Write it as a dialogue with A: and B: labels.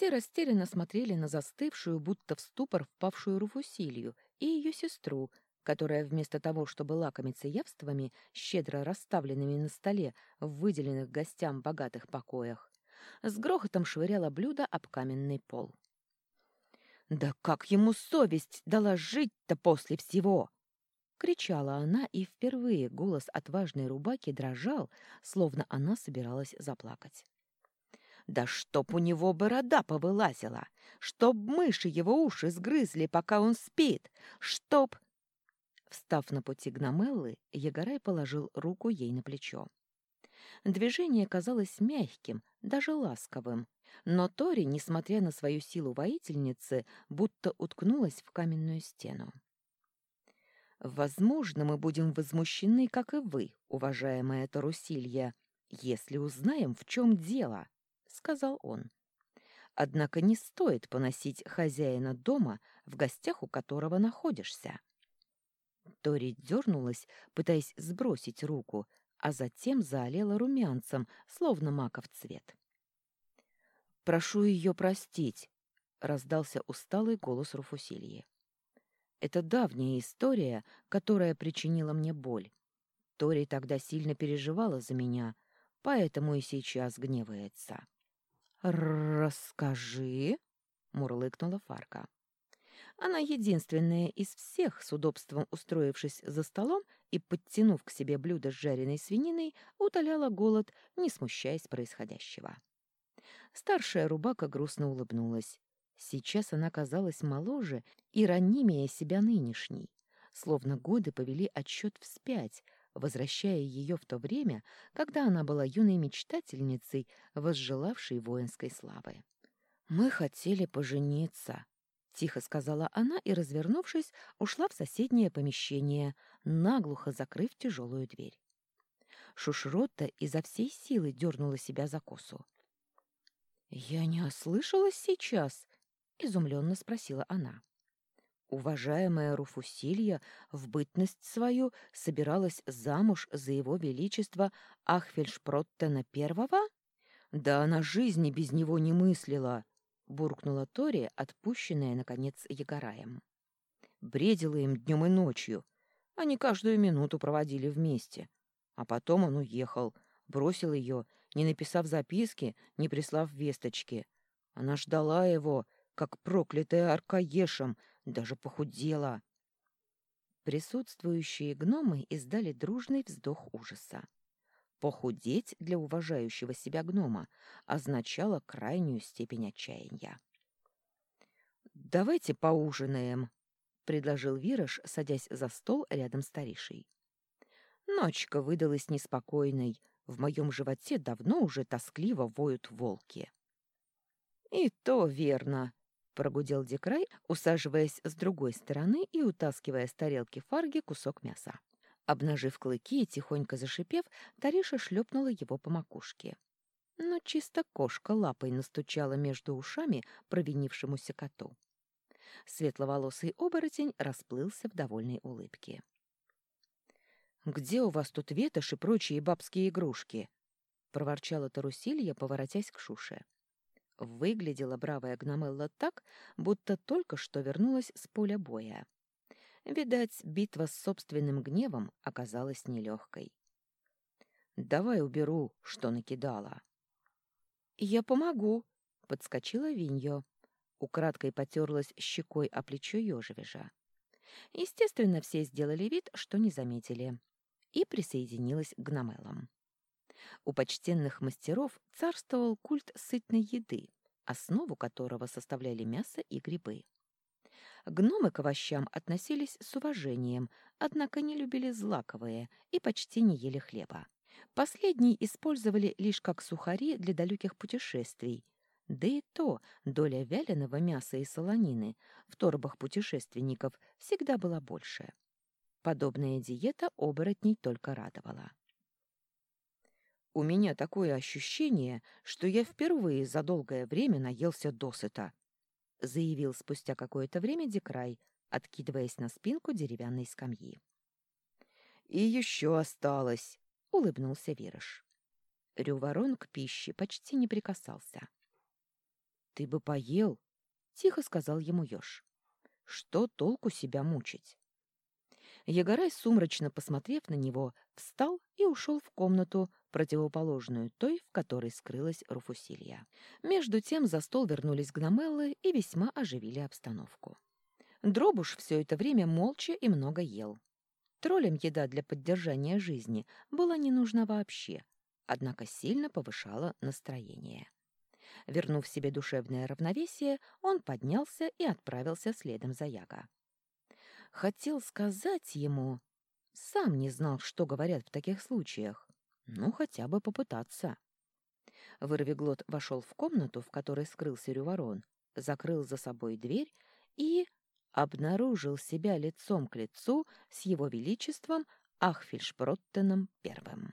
A: Все растерянно смотрели на застывшую, будто в ступор впавшую Руфусилью и ее сестру, которая вместо того, чтобы лакомиться явствами, щедро расставленными на столе в выделенных гостям богатых покоях, с грохотом швыряла блюдо об каменный пол. «Да как ему совесть дала жить-то после всего!» Кричала она, и впервые голос отважной рубаки дрожал, словно она собиралась заплакать. «Да чтоб у него борода повылазила! Чтоб мыши его уши сгрызли, пока он спит! Чтоб...» Встав на пути Гномеллы, Егорай положил руку ей на плечо. Движение казалось мягким, даже ласковым, но Тори, несмотря на свою силу воительницы, будто уткнулась в каменную стену. «Возможно, мы будем возмущены, как и вы, уважаемая Тарусилья, если узнаем, в чем дело», — сказал он. «Однако не стоит поносить хозяина дома, в гостях у которого находишься». Тори дернулась, пытаясь сбросить руку, а затем заолела румянцем, словно маков цвет. «Прошу ее простить», — раздался усталый голос Руфусильи. «Это давняя история, которая причинила мне боль. Тори тогда сильно переживала за меня, поэтому и сейчас гневается». «Расскажи», — мурлыкнула Фарка. Она единственная из всех, с удобством устроившись за столом и подтянув к себе блюдо с жареной свининой, утоляла голод, не смущаясь происходящего. Старшая рубака грустно улыбнулась. Сейчас она казалась моложе и ранимее себя нынешней, словно годы повели отсчет вспять, возвращая ее в то время, когда она была юной мечтательницей, возжелавшей воинской славы. «Мы хотели пожениться», — тихо сказала она и, развернувшись, ушла в соседнее помещение, наглухо закрыв тяжелую дверь. Шушротта изо всей силы дернула себя за косу. «Я не ослышалась сейчас?» — изумленно спросила она. Уважаемая Руфусилья в бытность свою собиралась замуж за его величество Ахфельшпроттена Первого? Да она жизни без него не мыслила буркнула Тори, отпущенная, наконец, Егораем. Бредила им днем и ночью. Они каждую минуту проводили вместе. А потом он уехал, бросил ее, не написав записки, не прислав весточки. Она ждала его, как проклятая аркаешем, даже похудела. Присутствующие гномы издали дружный вздох ужаса. Похудеть для уважающего себя гнома означало крайнюю степень отчаяния. «Давайте поужинаем», — предложил Вираж, садясь за стол рядом с Таришей. Ночка выдалась неспокойной. В моем животе давно уже тоскливо воют волки. «И то верно», — прогудел Декрай, усаживаясь с другой стороны и утаскивая с тарелки фарги кусок мяса. Обнажив клыки и тихонько зашипев, Тариша шлепнула его по макушке. Но чисто кошка лапой настучала между ушами провинившемуся коту. Светловолосый оборотень расплылся в довольной улыбке. «Где у вас тут ветошь и прочие бабские игрушки?» — проворчала Тарусилья, поворотясь к Шуше. Выглядела бравая Гномелла так, будто только что вернулась с поля боя. Видать, битва с собственным гневом оказалась нелегкой. «Давай уберу, что накидала». «Я помогу», — подскочила Виньо. Украдкой потерлась щекой о плечо ежевежа. Естественно, все сделали вид, что не заметили. И присоединилась к гномелам. У почтенных мастеров царствовал культ сытной еды, основу которого составляли мясо и грибы. Гномы к овощам относились с уважением, однако не любили злаковые и почти не ели хлеба. Последние использовали лишь как сухари для далеких путешествий, да и то доля вяленого мяса и солонины в торбах путешественников всегда была больше. Подобная диета оборотней только радовала. «У меня такое ощущение, что я впервые за долгое время наелся досыта», — заявил спустя какое-то время Декрай, откидываясь на спинку деревянной скамьи. «И еще осталось», — улыбнулся Вирыш. Рюворон к пище почти не прикасался. Ты бы поел, — тихо сказал ему еж. Что толку себя мучить? Егорай, сумрачно посмотрев на него, встал и ушел в комнату, противоположную той, в которой скрылась Руфусилья. Между тем за стол вернулись гномеллы и весьма оживили обстановку. Дробуш все это время молча и много ел. Троллям еда для поддержания жизни была не нужна вообще, однако сильно повышала настроение. Вернув себе душевное равновесие, он поднялся и отправился следом за Яго. Хотел сказать ему... Сам не знал, что говорят в таких случаях. Ну, хотя бы попытаться. Вырвиглот вошел в комнату, в которой скрылся Рюворон, закрыл за собой дверь и обнаружил себя лицом к лицу с его величеством Ахфельшброттеном Первым.